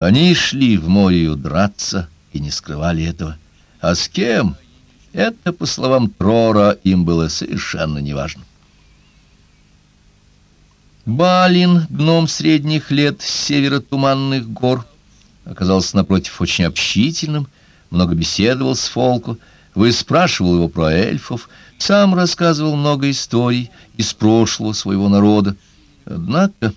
Они шли в море драться и не скрывали этого. А с кем? Это, по словам Трора, им было совершенно неважно. Балин, гном средних лет с севера Туманных гор, оказался напротив очень общительным, много беседовал с Фолку, выспрашивал его про эльфов, сам рассказывал много историй из прошлого своего народа. Однако,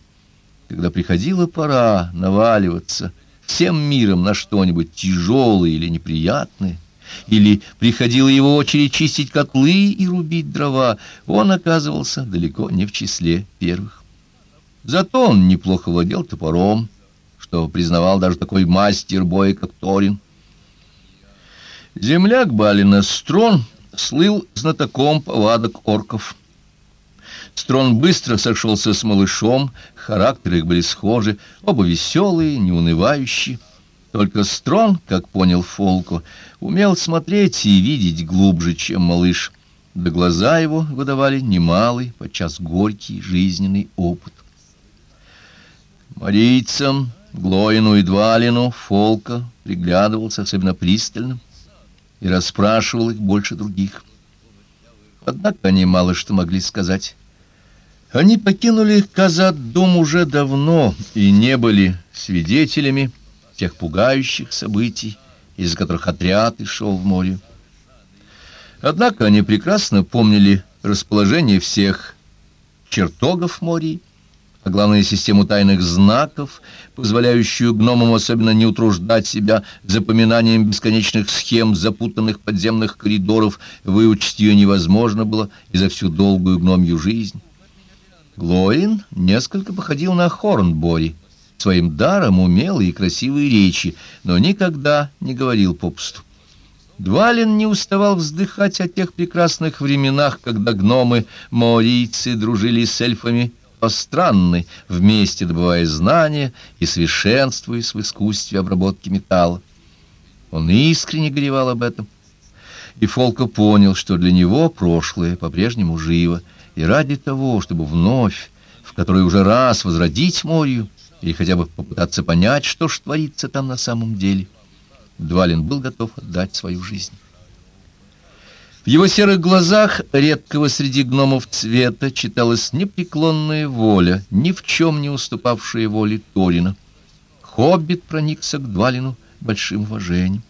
когда приходила пора наваливаться всем миром на что-нибудь тяжелое или неприятное, или приходила его очередь чистить котлы и рубить дрова, он оказывался далеко не в числе первых. Зато он неплохо владел топором, что признавал даже такой мастер боя, как Торин. Земляк Балина Строн слыл знатоком повадок орков. Строн быстро сошелся с малышом, характеры их были схожи, оба веселые, неунывающие. Только Строн, как понял Фолку, умел смотреть и видеть глубже, чем малыш, да глаза его выдавали немалый, подчас горький жизненный опыт. Марийцам, Глоину и Двалину Фолка приглядывался особенно пристально и расспрашивал их больше других. Однако они мало что могли сказать. Они покинули Казат-дом уже давно и не были свидетелями тех пугающих событий, из-за которых отряд и шел в море. Однако они прекрасно помнили расположение всех чертогов моря, а главное систему тайных знаков, позволяющую гномам особенно не утруждать себя запоминанием бесконечных схем запутанных подземных коридоров, выучить ее невозможно было и за всю долгую гномью жизнь. Глоин несколько походил на Хорнбори, своим даром умелые и красивые речи, но никогда не говорил попусту. Двалин не уставал вздыхать о тех прекрасных временах, когда гномы-маорийцы дружили с эльфами странны, вместе добывая знания и совершенствуясь в искусстве обработки металла. Он искренне горевал об этом. И Фолка понял, что для него прошлое по-прежнему живо, и ради того, чтобы вновь, в который уже раз возродить морю, или хотя бы попытаться понять, что ж творится там на самом деле, Двалин был готов отдать свою жизнь. В его серых глазах, редкого среди гномов цвета, читалась непреклонная воля, ни в чем не уступавшая воле Торина. Хоббит проникся к Двалину большим уважением.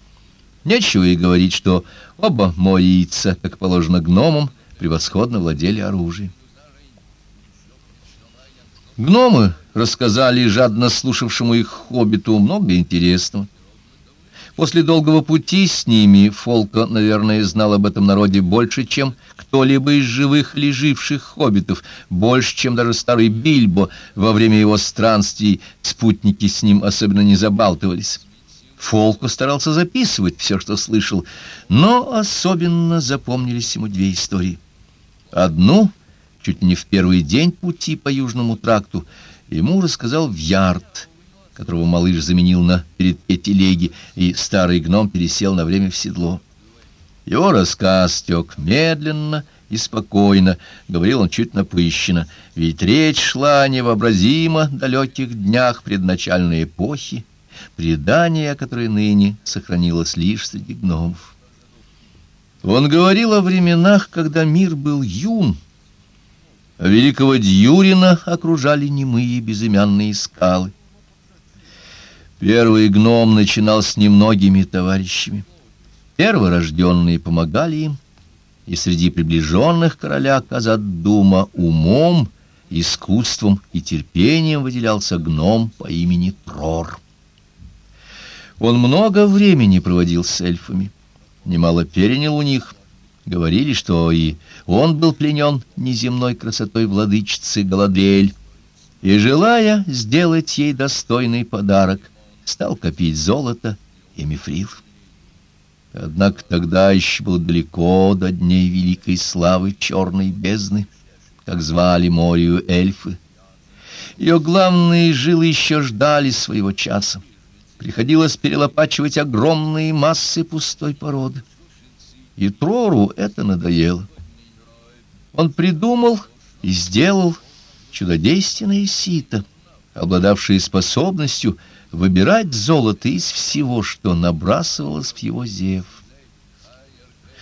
Нечего и говорить, что оба моица, как положено гномам, превосходно владели оружием. Гномы рассказали жадно слушавшему их хоббиту много интересного. После долгого пути с ними Фолка, наверное, знал об этом народе больше, чем кто-либо из живых или живших хоббитов, больше, чем даже старый Бильбо во время его странствий спутники с ним особенно не забалтывались. Фолку старался записывать все, что слышал, но особенно запомнились ему две истории. Одну, чуть не в первый день пути по Южному тракту, ему рассказал Вьярд — которого малыш заменил на передке телеги, и старый гном пересел на время в седло. Его рассказ тек медленно и спокойно, говорил он чуть напыщенно, ведь речь шла о невообразимо далеких днях предначальной эпохи, предание, которое ныне сохранилось лишь среди гномов. Он говорил о временах, когда мир был юн, а великого Дьюрина окружали немые безымянные скалы. Первый гном начинал с немногими товарищами. Перворожденные помогали им, и среди приближенных короля Казадума умом, искусством и терпением выделялся гном по имени Трор. Он много времени проводил с эльфами, немало перенял у них. Говорили, что и он был пленен неземной красотой владычицы Галадриэль, и, желая сделать ей достойный подарок, стал копить золото и мифрил. Однако тогда еще было далеко до дней великой славы черной бездны, как звали морю эльфы. Ее главные жилы еще ждали своего часа. Приходилось перелопачивать огромные массы пустой породы. И Трору это надоело. Он придумал и сделал чудодейственное сито, обладавшее способностью выбирать золото из всего, что набрасывалось в его зев.